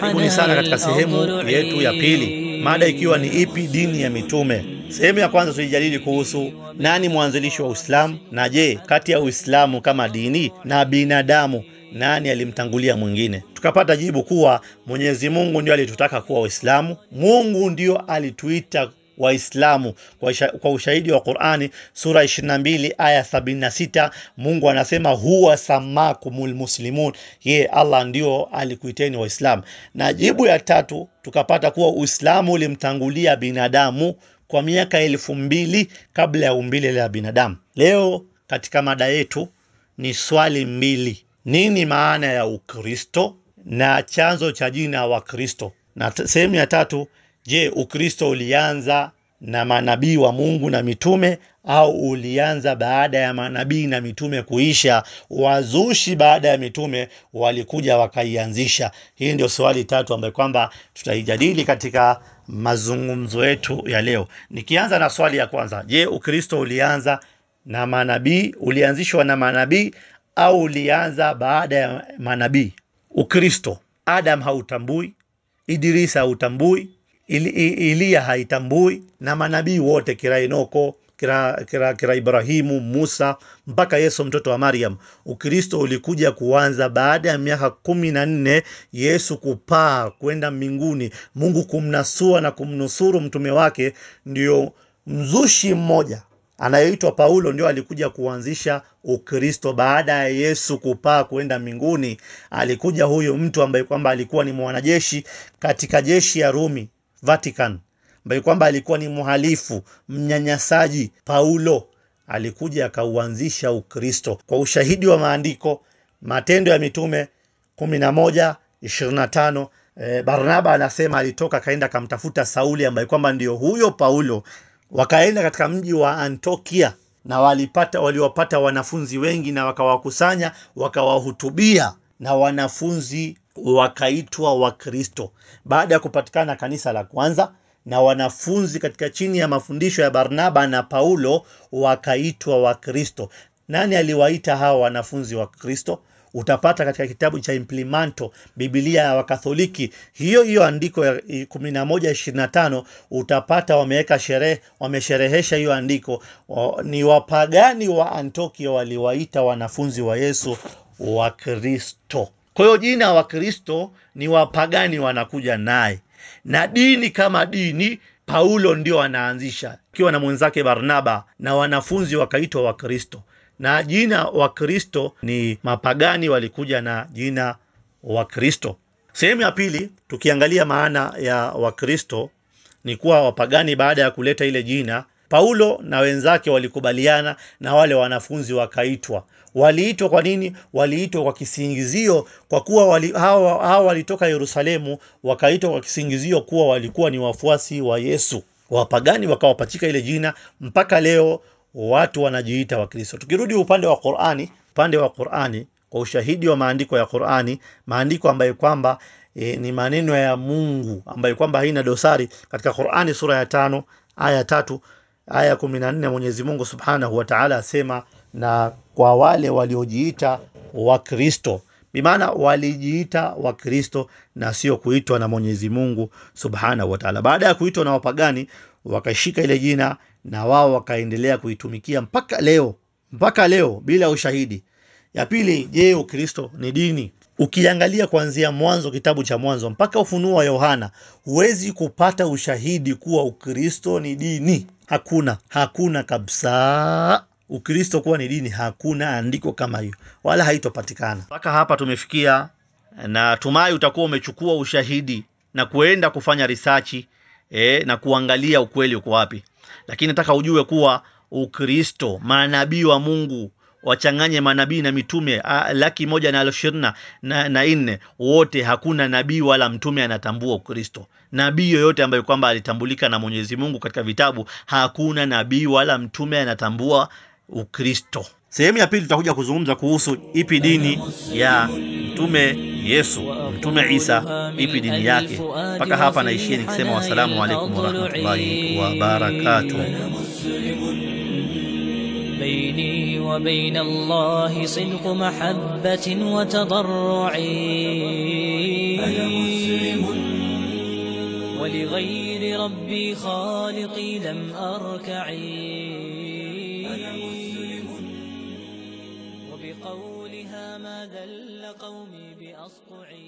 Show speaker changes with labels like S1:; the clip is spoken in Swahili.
S1: Karibuni sana katika sehemu yetu ya pili, mada ikiwa ni ipi dini ya mitume. Sehemu ya kwanza tulijadili kuhusu nani mwanzilishi wa Uislamu, na je, kati ya Uislamu kama dini na binadamu nani alimtangulia mwingine? Tukapata jibu kuwa Mwenyezi Mungu ndio alitutaka kuwa Waislamu. Mungu ndio alituita Waislamu kwa, kwa ushahidi wa Qur'ani sura 22 aya 76, Mungu anasema huwa samakumul muslimun, ye Allah ndio alikuiteni Waislamu. Na jibu ya tatu tukapata kuwa Uislamu ulimtangulia binadamu kwa miaka elfu mbili kabla ya umbile la binadamu. Leo katika mada yetu ni swali mbili: nini maana ya Ukristo na chanzo cha jina wa Kristo, na sehemu ya tatu Je, Ukristo ulianza na manabii wa Mungu na mitume au ulianza baada ya manabii na mitume kuisha? Wazushi baada ya mitume walikuja wakaianzisha. Hii ndio swali tatu ambayo kwamba tutaijadili katika mazungumzo yetu ya leo. Nikianza na swali ya kwanza, je, Ukristo ulianza na manabii, ulianzishwa na manabii au ulianza baada ya manabii? Ukristo, Adam hautambui, Idrisa hautambui, Eliya haitambui na manabii wote kira Enoko kira, kira, kira Ibrahimu, Musa mpaka Yesu mtoto wa Maryam. Ukristo ulikuja kuanza baada ya miaka kumi na nne Yesu kupaa kwenda mbinguni, Mungu kumnasua na kumnusuru mtume wake, ndio mzushi mmoja anayeitwa Paulo ndio alikuja kuanzisha Ukristo baada ya Yesu kupaa kwenda mbinguni. Alikuja huyo mtu ambaye kwamba alikuwa ni mwanajeshi katika jeshi ya Rumi Vatican, ambaye kwamba alikuwa ni mhalifu mnyanyasaji. Paulo alikuja akauanzisha Ukristo kwa ushahidi wa maandiko, Matendo ya Mitume kumi na moja ishirini na tano. Eh, Barnaba anasema alitoka akaenda akamtafuta Sauli ambaye kwamba ndio huyo Paulo wakaenda katika mji wa Antiokia na walipata waliwapata wanafunzi wengi na wakawakusanya wakawahutubia na wanafunzi wakaitwa Wakristo baada ya kupatikana kanisa la kwanza na wanafunzi katika chini ya mafundisho ya Barnaba na Paulo wakaitwa Wakristo. Nani aliwaita hawa wanafunzi wa Kristo? Utapata katika kitabu cha Imprimanto, Biblia ya Wakatholiki, hiyo hiyo andiko ya 1125 utapata wameweka sherehe, wamesherehesha hiyo andiko. Ni wapagani wa Antiokia waliwaita wanafunzi wa Yesu Wakristo. Kwa hiyo jina Wakristo ni wapagani wanakuja naye, na dini kama dini Paulo ndio anaanzisha akiwa na mwenzake Barnaba, na wanafunzi wakaitwa Wakristo. Na jina Wakristo ni mapagani walikuja na jina wa kristo Sehemu ya pili, tukiangalia maana ya Wakristo ni kuwa wapagani, baada ya kuleta ile jina, Paulo na wenzake walikubaliana na wale wanafunzi wakaitwa. Waliitwa kwa nini? Waliitwa kwa kisingizio, kwa kuwa wali, hawa, hawa walitoka Yerusalemu, wakaitwa kwa kisingizio kuwa walikuwa ni wafuasi wa Yesu. Wapagani wakawapachika ile jina, mpaka leo watu wanajiita Wakristo. Tukirudi upande wa Qur'ani, upande wa Qur'ani kwa ushahidi wa maandiko ya Qur'ani, maandiko ambayo kwamba e, ni maneno ya Mungu ambayo kwamba haina dosari. Katika Qur'ani sura ya tano aya tatu aya kumi na nne Mwenyezi Mungu Subhanahu wa Ta'ala asema, na kwa wale waliojiita Wakristo, bimaana walijiita Wakristo na sio kuitwa na Mwenyezi Mungu Subhanahu wa Ta'ala. Baada ya kuitwa na wapagani, wakashika ile jina na wao wakaendelea kuitumikia mpaka leo, mpaka leo bila ushahidi. Ya pili, je, Ukristo ni dini? Ukiangalia kuanzia mwanzo, kitabu cha Mwanzo mpaka Ufunuo wa Yohana, huwezi kupata ushahidi kuwa Ukristo ni dini. Hakuna, hakuna kabisa. Ukristo kuwa ni dini, hakuna andiko kama hiyo, wala haitopatikana. Mpaka hapa tumefikia, na tumai utakuwa umechukua ushahidi na kuenda kufanya risachi e, na kuangalia ukweli uko wapi. Lakini nataka ujue kuwa Ukristo, manabii wa Mungu wachanganye manabii na mitume a, laki moja na ishirini na, na nne wote, hakuna nabii wala mtume anatambua Ukristo. Nabii yoyote ambaye kwamba alitambulika na Mwenyezi Mungu katika vitabu, hakuna nabii wala mtume anatambua Ukristo. Sehemu ya pili tutakuja kuzungumza kuhusu ipi dini ya mtume Yesu, mtume Isa, ipi dini yake. Mpaka hapa naishia nikisema wassalamu alaikum warahmatullahi wabarakatuh.
S2: وبين الله صدق محبة وتضرع. أنا ولغير ربي خالقي لم أركعي أنا وبقولها ما ذل قومي بأصطعي